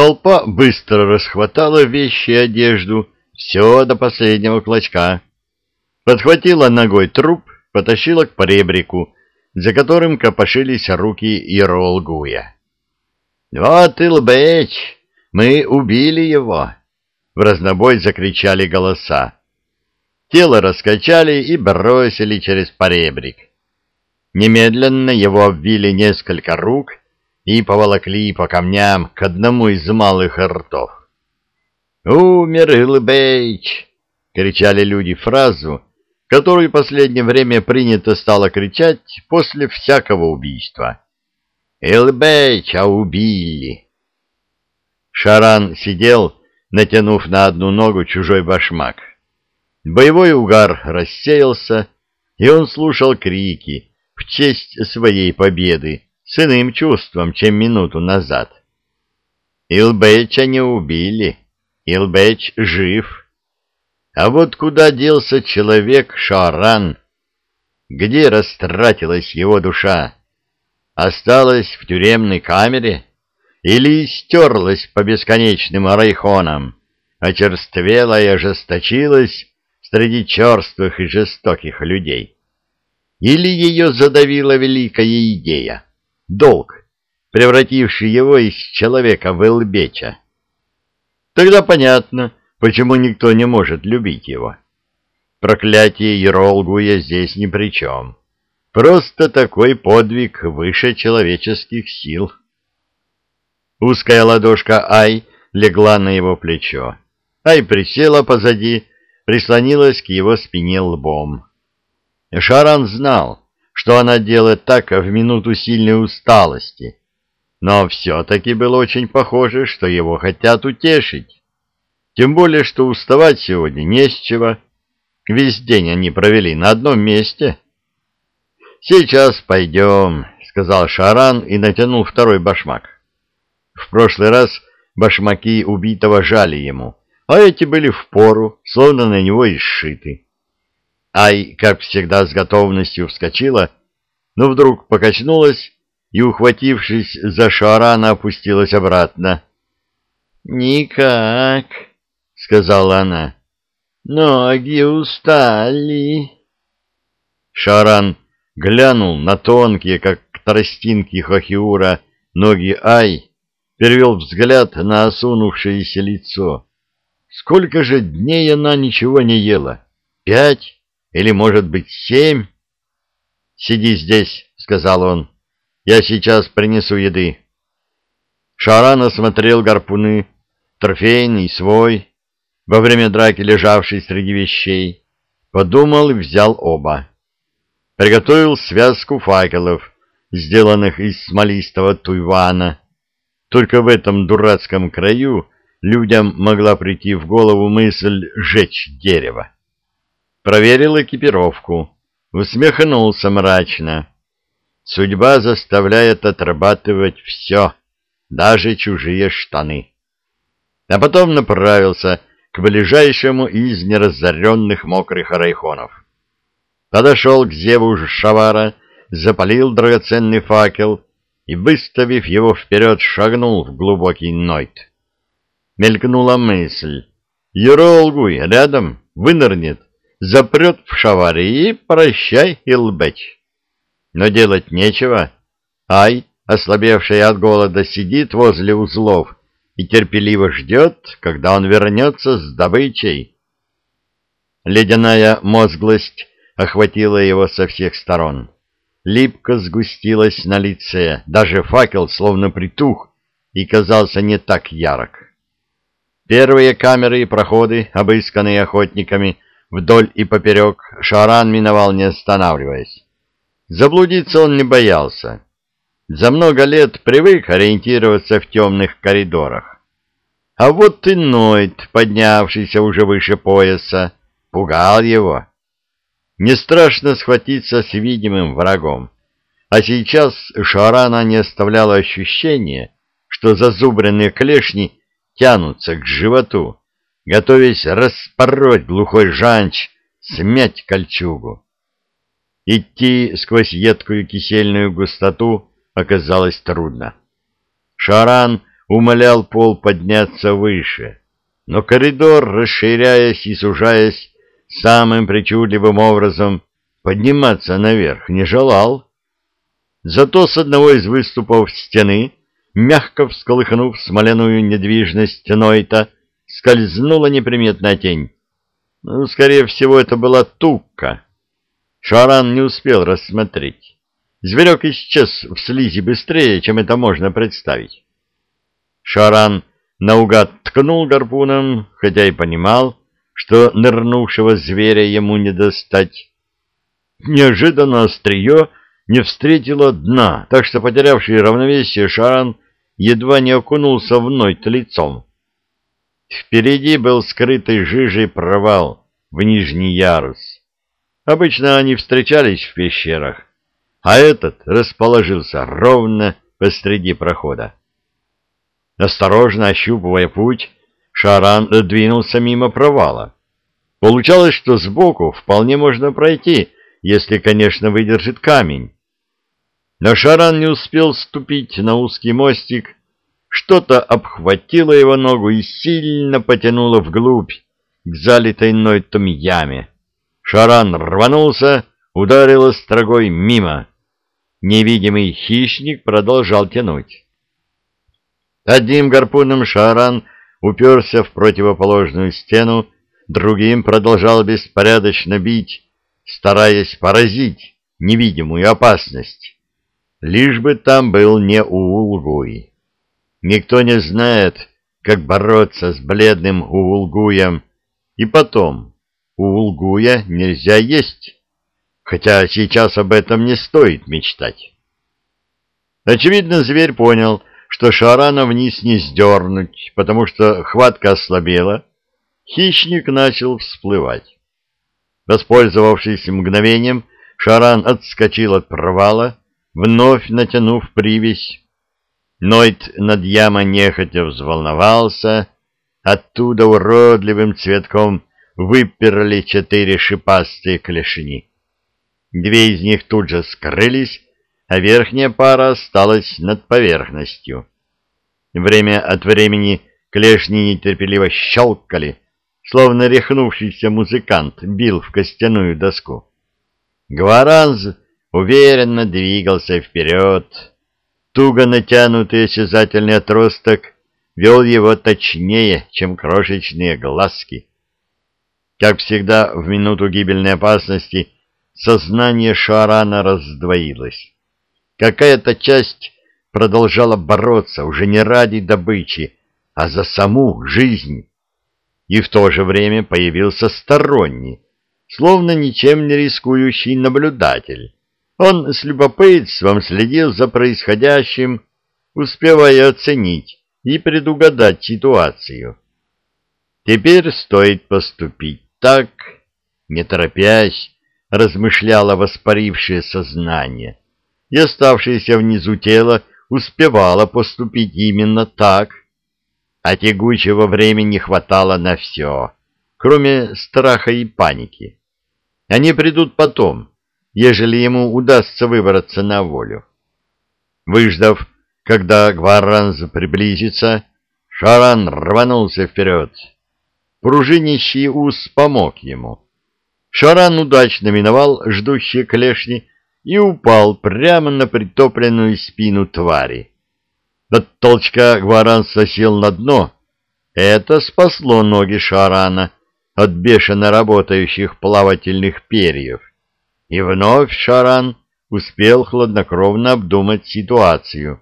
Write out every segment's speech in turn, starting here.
Толпа быстро расхватала вещи и одежду, все до последнего клочка. Подхватила ногой труп, потащила к поребрику, за которым копошились руки Иролгуя. — Вот Илбэч! Мы убили его! — в разнобой закричали голоса. Тело раскачали и бросили через поребрик. Немедленно его обвили несколько рук и поволокли по камням к одному из малых ртов. «Умер Илбэйч!» — кричали люди фразу, которую в последнее время принято стало кричать после всякого убийства. «Илбэйча убили!» Шаран сидел, натянув на одну ногу чужой башмак. Боевой угар рассеялся, и он слушал крики в честь своей победы с иным чувством, чем минуту назад. Илбэча не убили, Илбэч жив. А вот куда делся человек Шаран? Где растратилась его душа? Осталась в тюремной камере? Или стерлась по бесконечным райхонам, очерствела и ожесточилась среди черствых и жестоких людей? Или ее задавила великая идея, долг, превративший его из человека в Элбеча? Тогда понятно, почему никто не может любить его. Проклятие Еролгуя здесь ни при чем. Просто такой подвиг выше человеческих сил. Узкая ладошка Ай легла на его плечо. Ай присела позади, прислонилась к его спине лбом. Шаран знал, что она делает так в минуту сильной усталости, но все-таки было очень похоже, что его хотят утешить. Тем более, что уставать сегодня не с чего. Весь день они провели на одном месте. «Сейчас пойдем», — сказал Шаран и натянул второй башмак. В прошлый раз башмаки убитого жали ему, а эти были в пору, словно на него и сшиты. Ай, как всегда, с готовностью вскочила, но вдруг покачнулась и, ухватившись за Шарана, опустилась обратно. «Никак», — сказала она, — «ноги устали». Шаран глянул на тонкие, как тростинки Хохиура, ноги Ай, перевел взгляд на осунувшееся лицо. Сколько же дней она ничего не ела? Пять или, может быть, семь? «Сиди здесь», — сказал он. «Я сейчас принесу еды». Шаран осмотрел гарпуны, трофейный, свой, во время драки лежавший среди вещей. Подумал и взял оба. Приготовил связку факелов, сделанных из смолистого туйвана. Только в этом дурацком краю людям могла прийти в голову мысль сжечь дерево. Проверил экипировку усмехнулся мрачно. Судьба заставляет отрабатывать все, даже чужие штаны. А потом направился к ближайшему из неразоренных мокрых райхонов. Подошел к зеву шавара, запалил драгоценный факел и, выставив его вперед, шагнул в глубокий нойт. Мелькнула мысль. Юролгуй рядом вынырнет запрет в шаваре и прощай, Илбэч. Но делать нечего. Ай, ослабевший от голода, сидит возле узлов и терпеливо ждет, когда он вернется с добычей. Ледяная мозглость охватила его со всех сторон. Липко сгустилась на лице, даже факел словно притух и казался не так ярок. Первые камеры и проходы, обысканные охотниками, — Вдоль и поперек Шаран миновал, не останавливаясь. Заблудиться он не боялся. За много лет привык ориентироваться в темных коридорах. А вот и Нойд, поднявшийся уже выше пояса, пугал его. Не страшно схватиться с видимым врагом. А сейчас Шарана не оставляла ощущения, что зазубренные клешни тянутся к животу, готовясь распороть глухой жанч, смять кольчугу. Идти сквозь едкую кисельную густоту оказалось трудно. Шаран умолял пол подняться выше, но коридор, расширяясь и сужаясь самым причудливым образом, подниматься наверх не желал. Зато с одного из выступов стены, мягко всколыхнув смоляную недвижность Нойта, скользнула неприметная тень. Ну, скорее всего, это была тукка. Шаран не успел рассмотреть. Зверек исчез в слизи быстрее, чем это можно представить. Шаран наугад ткнул гарпуном, хотя и понимал, что нырнувшего зверя ему не достать. Неожиданно острие не встретило дна, так что потерявший равновесие Шаран едва не окунулся в нойт лицом. Впереди был скрытый жижей провал в нижний ярус. Обычно они встречались в пещерах, а этот расположился ровно посреди прохода. Осторожно ощупывая путь, Шаран двинулся мимо провала. Получалось, что сбоку вполне можно пройти, если, конечно, выдержит камень. Но Шаран не успел ступить на узкий мостик, что-то обхватило его ногу и сильно потянуло вглубь, к залитой нойтом яме. Шаран рванулся, ударил острогой мимо. Невидимый хищник продолжал тянуть. Одним гарпуном Шаран уперся в противоположную стену, другим продолжал беспорядочно бить, стараясь поразить невидимую опасность. Лишь бы там был не Уулгуй. Никто не знает, как бороться с бледным Уулгуем, и потом, Уулгуя нельзя есть, хотя сейчас об этом не стоит мечтать. Очевидно, зверь понял, что Шарана вниз не сдернуть, потому что хватка ослабела, хищник начал всплывать. Воспользовавшись мгновением, Шаран отскочил от провала, вновь натянув привязь. Нойт над ямой нехотя взволновался, оттуда уродливым цветком выперли четыре шипастые клешни. Две из них тут же скрылись, а верхняя пара осталась над поверхностью. Время от времени клешни нетерпеливо щелкали, словно рехнувшийся музыкант бил в костяную доску. Гваранз уверенно двигался вперед. Туго натянутый осязательный отросток вел его точнее, чем крошечные глазки. Как всегда, в минуту гибельной опасности сознание Шарана раздвоилось. Какая-то часть продолжала бороться уже не ради добычи, а за саму жизнь. И в то же время появился сторонний, словно ничем не рискующий наблюдатель. Он с любопытством следил за происходящим, успевая оценить и предугадать ситуацию. Теперь стоит поступить так, не торопясь, размышляло воспарившее сознание и оставшееся внизу тело успевало поступить именно так, а тягучего времени хватало на все, кроме страха и паники. Они придут потом, ежели ему удастся выбраться на волю. Выждав, когда Гваранз приблизится, Шаран рванулся вперед. Пружинищий ус помог ему. Шаран удачно миновал ждущие клешни и упал прямо на притопленную спину твари. От толчка Гваран сосел на дно. Это спасло ноги Шарана от бешено работающих плавательных перьев. И вновь Шаран успел хладнокровно обдумать ситуацию.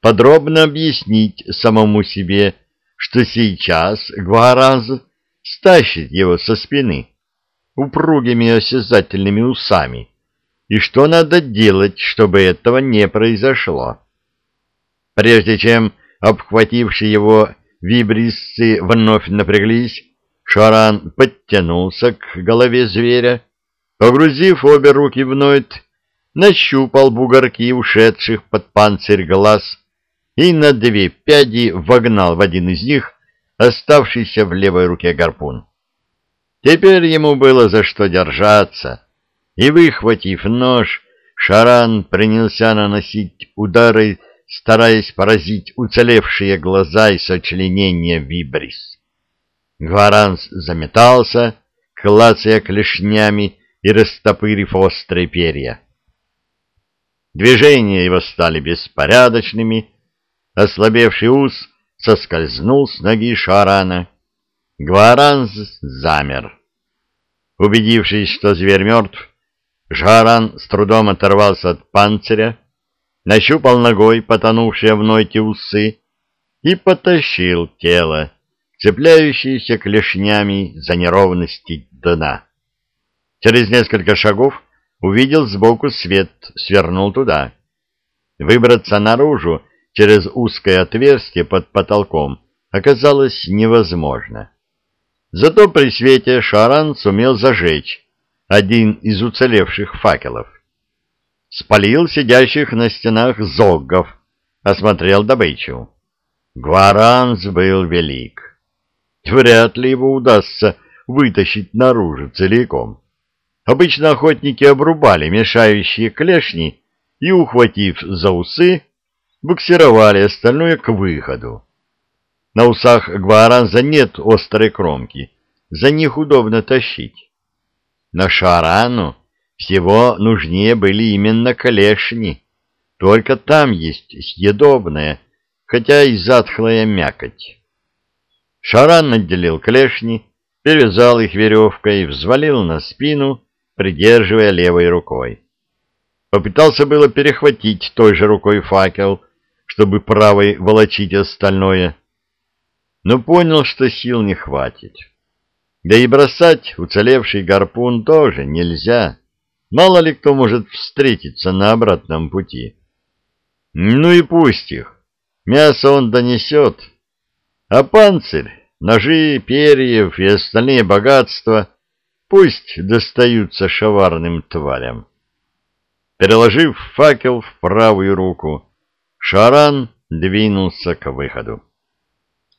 Подробно объяснить самому себе, что сейчас Гваранз стащит его со спины упругими осязательными усами и что надо делать, чтобы этого не произошло. Прежде чем обхватившие его вибрисцы вновь напряглись, Шаран подтянулся к голове зверя, погрузив обе руки в нойт, нащупал бугорки ушедших под панцирь глаз и на две пяди вогнал в один из них оставшийся в левой руке гарпун. Теперь ему было за что держаться, и, выхватив нож, Шаран принялся наносить удары стараясь поразить уцелевшие глаза и сочленения вибрис. Гваранс заметался, клацая клешнями и растопырив острые перья. Движения его стали беспорядочными, ослабевший ус соскользнул с ноги Шарана. Гваранс замер. Убедившись, что зверь мертв, Шаран с трудом оторвался от панциря, нащупал ногой потонувшие в нойте усы и потащил тело, цепляющееся клешнями за неровности дна. Через несколько шагов увидел сбоку свет, свернул туда. Выбраться наружу через узкое отверстие под потолком оказалось невозможно. Зато при свете Шаран сумел зажечь один из уцелевших факелов. Спалил сидящих на стенах зоггов, осмотрел добычу. Гваранс был велик. Вряд ли его удастся вытащить наружу целиком. Обычно охотники обрубали мешающие клешни и, ухватив за усы, буксировали остальное к выходу. На усах гваранза нет острой кромки, за них удобно тащить. На шарану всего нужнее были именно клешни, только там есть съедобная, хотя и затхлая мякоть. Шаран отделил клешни, перевязал их веревкой, взвалил на спину придерживая левой рукой. Попытался было перехватить той же рукой факел, чтобы правой волочить остальное, но понял, что сил не хватит. Да и бросать уцелевший гарпун тоже нельзя. Мало ли кто может встретиться на обратном пути. Ну и пусть их. Мясо он донесет. А панцирь, ножи, перьев и остальные богатства Пусть достаются шаварным тварям. Переложив факел в правую руку, Шаран двинулся к выходу.